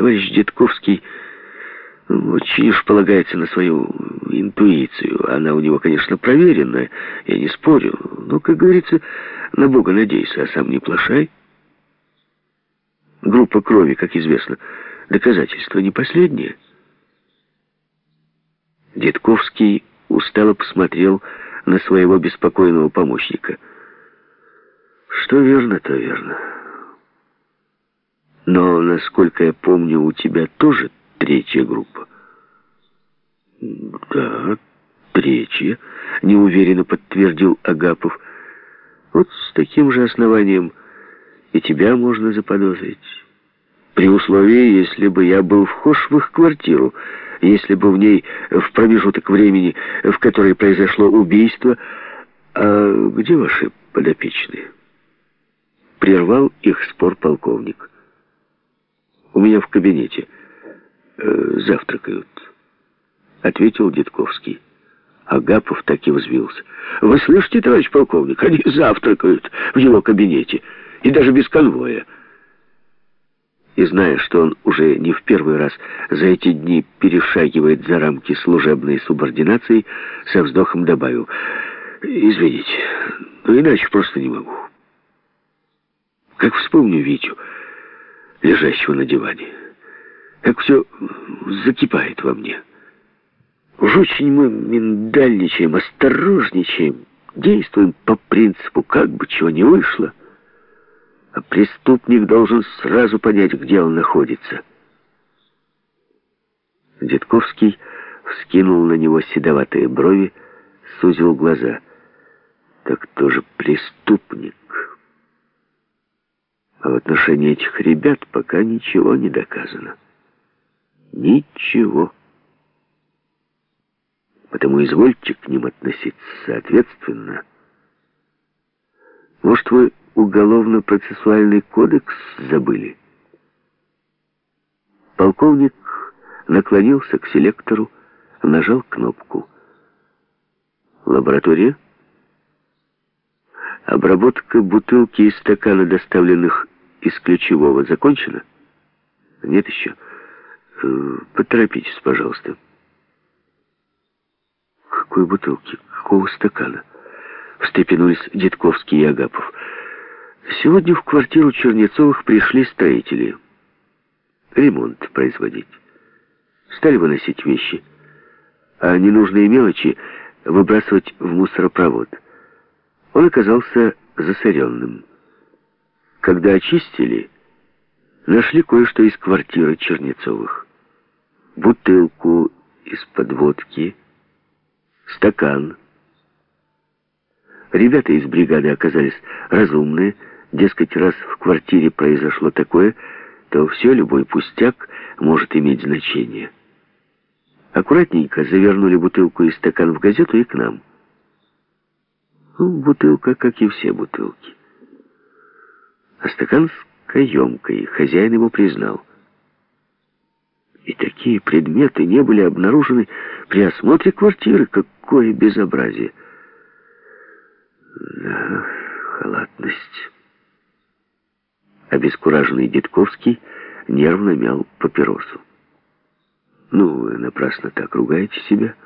Товарищ Детковский очень уж полагается на свою интуицию. Она у него, конечно, проверенная, я не спорю. Но, как говорится, на Бога надейся, а сам не плашай. Группа крови, как известно, доказательство не последнее. Детковский устало посмотрел на своего беспокойного помощника. Что верно, то верно. Но, насколько я помню, у тебя тоже третья группа. Да, третья, неуверенно подтвердил Агапов. Вот с таким же основанием и тебя можно заподозрить. При условии, если бы я был вхож в их квартиру, если бы в ней в промежуток времени, в который произошло убийство... А где ваши подопечные? Прервал их спор полковник. У меня в кабинете. Э, завтракают. Ответил Дедковский. Агапов так и взвился. «Вы слышите, товарищ полковник, они завтракают в его кабинете, и даже без конвоя» и зная, что он уже не в первый раз за эти дни перешагивает за рамки служебной субординации, со вздохом добавил, «Извините, но иначе просто не могу». Как вспомню Витю, лежащего на диване, как все закипает во мне. Уж очень мы миндальничаем, осторожничаем, действуем по принципу, как бы чего не вышло, а преступник должен сразу понять, где он находится. Дедковский вскинул на него седоватые брови, сузил глаза. Так тоже преступник. В отношении этих ребят пока ничего не доказано. Ничего. Потому извольте к ним относиться соответственно. Может, вы уголовно-процессуальный кодекс забыли? Полковник наклонился к селектору, нажал кнопку. Лаборатория? Обработка бутылки и стакана, доставленных из ключевого, закончена? Нет еще. Э, поторопитесь, пожалуйста. Какой бутылки? Какого стакана? Встрепенулись Дедковский и Агапов. Сегодня в квартиру Чернецовых пришли строители. Ремонт производить. Стали выносить вещи, а ненужные мелочи выбрасывать в мусоропровод. Он оказался засоренным. Когда очистили, нашли кое-что из квартиры Чернецовых. Бутылку из-под водки, стакан. Ребята из бригады оказались разумные, Дескать, раз в квартире произошло такое, то все, любой пустяк, может иметь значение. Аккуратненько завернули бутылку и стакан в газету и к нам. Ну, бутылка, как и все бутылки. А стакан с каемкой, хозяин его признал. И такие предметы не были обнаружены при осмотре квартиры. Какое безобразие! Да, халатность... Обескураженный Дедковский нервно мял папиросу. «Ну, вы напрасно так ругаете себя.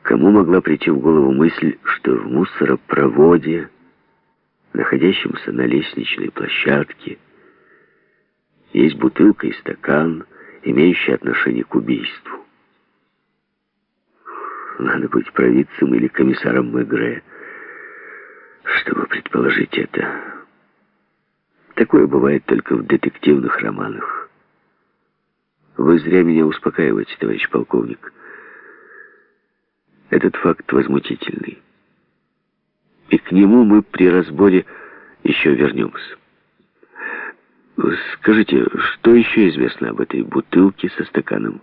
Кому могла прийти в голову мысль, что в мусоропроводе, находящемся на лестничной площадке, есть бутылка и стакан, имеющие отношение к убийству? Надо быть провидцем или комиссаром Мегре, чтобы предположить это». Такое бывает только в детективных романах. Вы зря меня успокаиваете, товарищ полковник. Этот факт возмутительный. К нему мы при разборе еще вернемся. Скажите, что еще известно об этой бутылке со стаканом?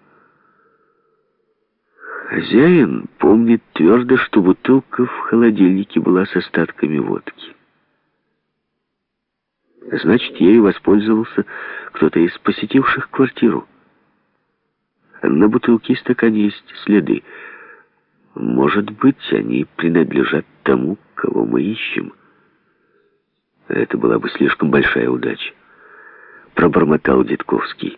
Хозяин помнит твердо, что бутылка в холодильнике была с остатками водки. Значит, ею воспользовался кто-то из посетивших квартиру. На бутылке и стакане есть следы. Может быть, они принадлежат тому, кого мы ищем. Это была бы слишком большая удача. Пробормотал Дедковский.